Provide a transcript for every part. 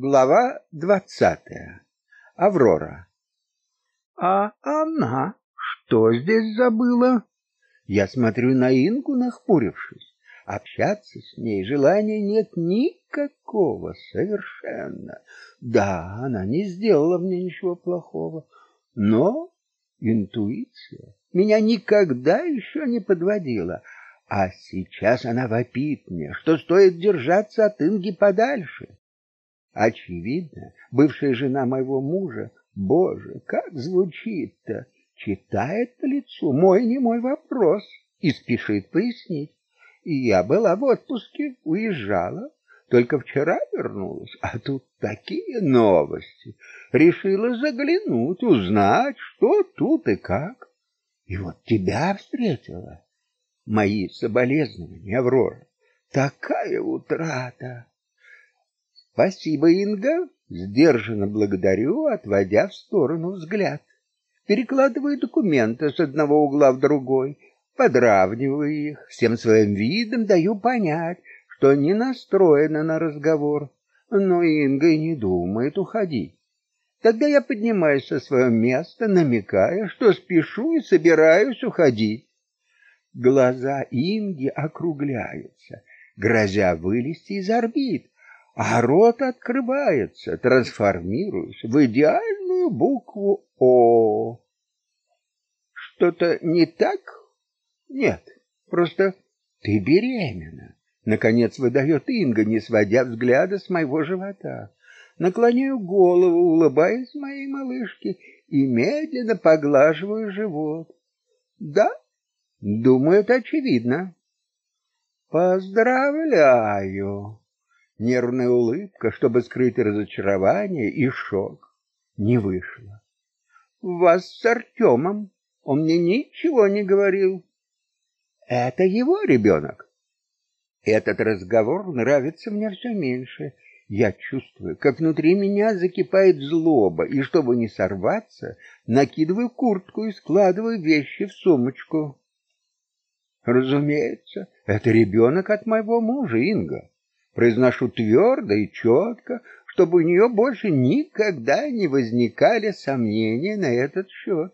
Глава двадцатая. Аврора. А она что здесь забыла? Я смотрю на Ингу, нахмурившись. Общаться с ней желания нет никакого, совершенно. Да, она не сделала мне ничего плохого, но интуиция меня никогда еще не подводила, а сейчас она вопит мне, что стоит держаться от Инги подальше. Очевидно, бывшая жена моего мужа, боже, как звучит-то, читает по лицу мой не мой вопрос и спешит пояснить. И я была в отпуске, уезжала, только вчера вернулась, а тут такие новости. Решила заглянуть, узнать, что тут и как. И вот тебя встретила. Мои соболезнования, Аврора. Такая утрата. Спасибо, Инга, сдержанно благодарю, отводя в сторону взгляд. Перекладываю документы с одного угла в другой, подравниваю их, всем своим видом даю понять, что не настроена на разговор. Но Инга и не думает уходить. Тогда я поднимаюсь со своего места, намекая, что спешу и собираюсь уходить. Глаза Инги округляются, грозя вылезти из орбит, а рот открывается, трансформируясь в идеальную букву О. Что-то не так? Нет, просто ты беременна. Наконец выдает Инга, не сводя взгляда с моего живота. Наклоняю голову, улыбаясь моей малышке, и медленно поглаживаю живот. Да, думаю, это очевидно. Поздравляю. Нервная улыбка, чтобы скрыть разочарование и шок, не вышла. Вас с Артемом. Он мне ничего не говорил. Это его ребенок. Этот разговор нравится мне все меньше. Я чувствую, как внутри меня закипает злоба, и чтобы не сорваться, накидываю куртку и складываю вещи в сумочку. Разумеется, это ребенок от моего мужа Инга произношу твердо и четко, чтобы у нее больше никогда не возникали сомнения на этот счет.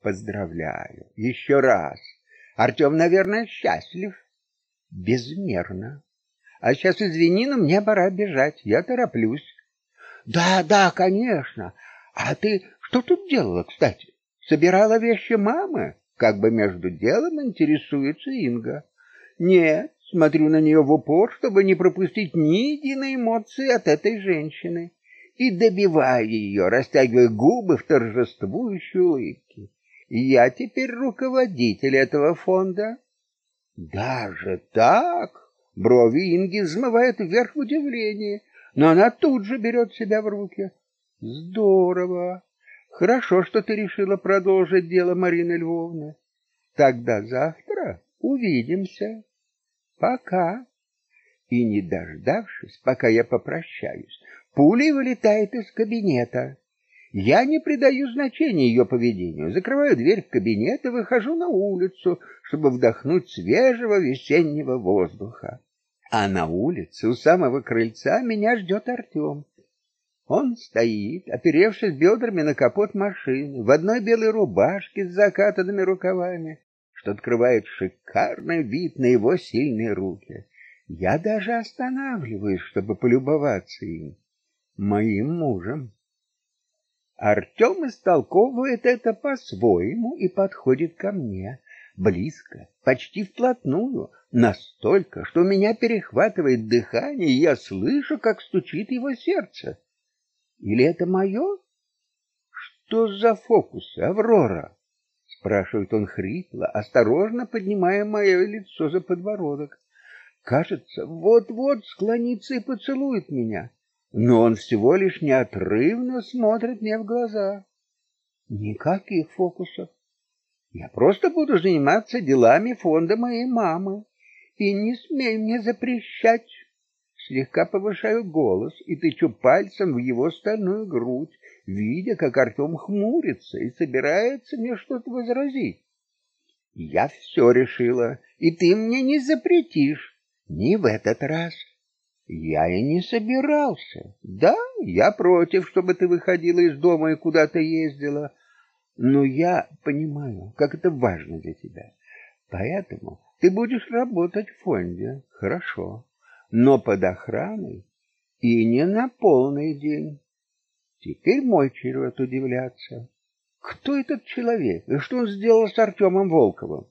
Поздравляю еще раз. Артем, наверное, счастлив. Безмерно. А сейчас извини, но мне пора бежать. Я тороплюсь. Да, да, конечно. А ты что тут делала, кстати? Собирала вещи мамы? Как бы между делом интересуется Инга. Нет, Смотрю на нее в упор, чтобы не пропустить ни единой эмоции от этой женщины, и добиваю ее, растягивая губы в торжествующей улыбке. Я теперь руководитель этого фонда. Даже так? Брови Инги взмывают вверх в удивлении, но она тут же берет себя в руки. Здорово. Хорошо, что ты решила продолжить дело Марины Львовны. Тогда завтра увидимся. Пока. И не дождавшись, пока я попрощаюсь, пулей вылетает из кабинета. Я не придаю значения ее поведению, закрываю дверь в кабинет и выхожу на улицу, чтобы вдохнуть свежего весеннего воздуха. А на улице у самого крыльца меня ждет Артем. Он стоит, оперевшись бедрами на капот машины, в одной белой рубашке с закатанными рукавами, что открывает шикарный вид на его сильные руки. Я даже останавливаюсь, чтобы полюбоваться им, моим мужем. Артем истолковывает это по-своему и подходит ко мне, близко, почти вплотную, настолько, что меня перехватывает дыхание, и я слышу, как стучит его сердце. Или это мое? Что за фокус, Аврора? Спрашивает он хрипло, осторожно поднимая мое лицо за подбородок. Кажется, вот-вот склонится и поцелует меня, но он всего лишь неотрывно смотрит мне в глаза. Никаких фокусов. Я просто буду заниматься делами фонда моей мамы, и не смей мне запрещать. Слегка повышаю голос и тычу пальцем в его стальную грудь, видя, как Артем хмурится и собирается мне что-то возразить. Я все решила, и ты мне не запретишь, ни в этот раз. Я и не собирался. Да, я против, чтобы ты выходила из дома и куда-то ездила. Но я понимаю, как это важно для тебя. Поэтому ты будешь работать в фонде. Хорошо. Но под охраной и не на полный день. Теперь мой черед удивляться. Кто этот человек и что он сделал с Артемом Волковым?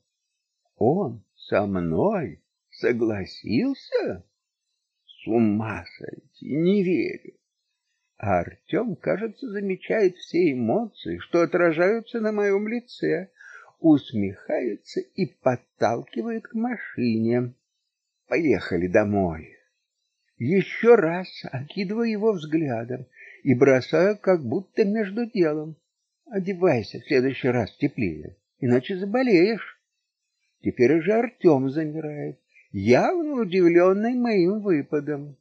Он со мной согласился? С ума сойти, не верю. А Артем, кажется, замечает все эмоции, что отражаются на моем лице, усмехается и подталкивает к машине. Поехали домой. Еще раз окидываю его взглядом и бросаю как будто между делом. Одевайся в следующий раз теплее, иначе заболеешь. Теперь уже Артем замирает, явно удивленный моим выпадом.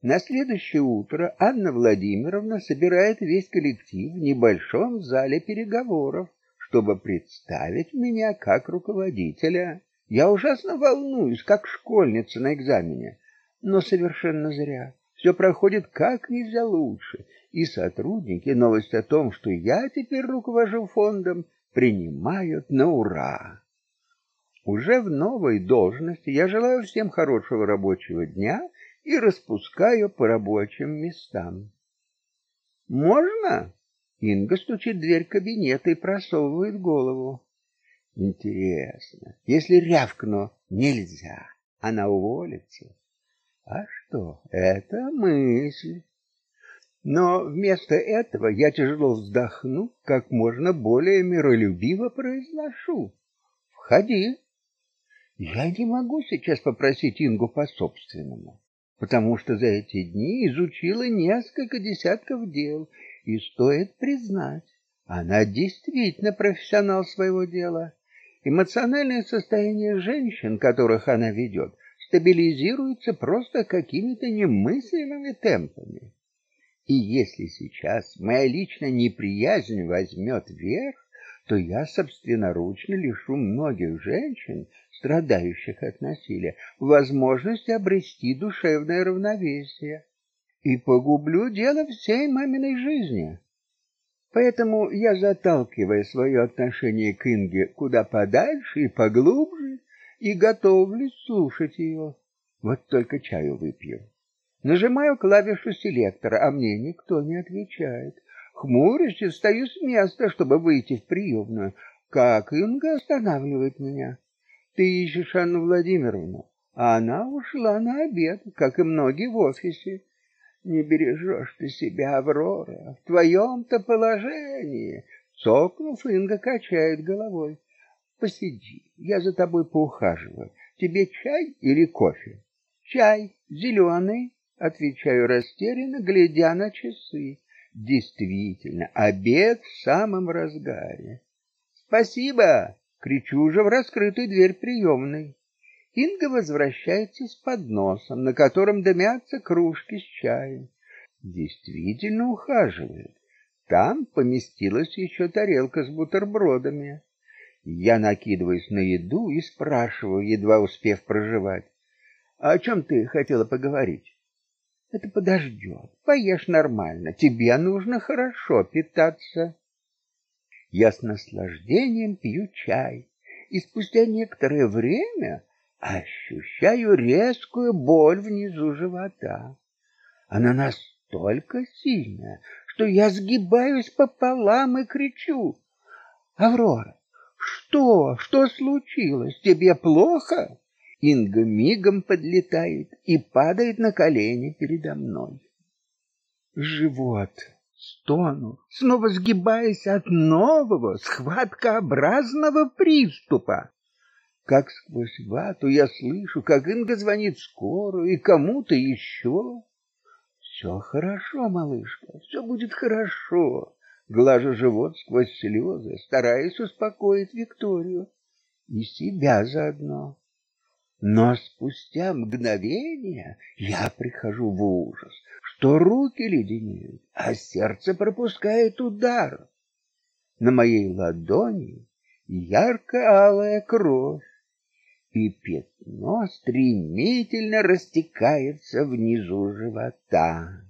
На следующее утро Анна Владимировна собирает весь коллектив в небольшом зале переговоров, чтобы представить меня как руководителя. Я ужасно волнуюсь, как школьница на экзамене, но совершенно зря. Все проходит как нельзя лучше, и сотрудники новость о том, что я теперь руковожу фондом, принимают на ура. Уже в новой должности я желаю всем хорошего рабочего дня и распускаю по рабочим местам. Можно? Инга стучит в дверь кабинета и просовывает голову. Интересно, если рявкну нельзя, она уволится. А что? Это мысль. Но вместо этого я тяжело вздохну, как можно более миролюбиво произношу: "Входи". Я не могу сейчас попросить Ингу по-собственному, потому что за эти дни изучила несколько десятков дел, и стоит признать, она действительно профессионал своего дела. Эмоциональное состояние женщин, которых она ведет, стабилизируется просто какими-то немыслимыми темпами. И если сейчас моя личная неприязнь возьмет верх, то я собственноручно лишу многих женщин, страдающих от насилия, возможности обрести душевное равновесие и погублю дело всей маминой жизни. Поэтому я заталкиваю свое отношение к Инге куда подальше и поглубже и готовлюсь слушать ее. Вот только чаю выпью. Нажимаю клавишу селектора, а мне никто не отвечает. Хмурюсь и встаю с места, чтобы выйти в приемную. Как Инга останавливает меня. Ты ищешь Анну Владимировну, а она ушла на обед, как и многие в офисе. Не бережешь ты себя, Аврора, в твоем-то положении. Цокнув, Инга качает головой. Посиди, я за тобой поухаживаю. Тебе чай или кофе? Чай, зеленый, отвечаю растерянно, глядя на часы. Действительно, обед в самом разгаре. Спасибо, кричу уже в раскрытую дверь приемной. Инга возвращается с подносом, на котором дымятся кружки с чаем. Действительно ухаживает. Там поместилась еще тарелка с бутербродами. Я накидываюсь на еду и спрашиваю, едва успев прожевать: "А о чем ты хотела поговорить?" "Это подождет. Поешь нормально. Тебе нужно хорошо питаться." Я с наслаждением пью чай, и спустя некоторое время ощущаю резкую боль внизу живота. Она настолько сильная, что я сгибаюсь пополам и кричу: "Аврора, что? Что случилось? Тебе плохо?" Инга мигом подлетает и падает на колени передо мной. Живот стону, снова сгибаясь от нового схваткообразного приступа. Как сквозь вату я слышу, как Инга звонит скорую и кому-то еще. Все хорошо, малышка, все будет хорошо. Глажу живот сквозь слезы, стараясь успокоить Викторию и себя заодно. Но спустя мгновение я прихожу в ужас, что руки леденеют, а сердце пропускает удар. На моей ладони ярко-алая кровь. и пятно стремительно растекается внизу живота.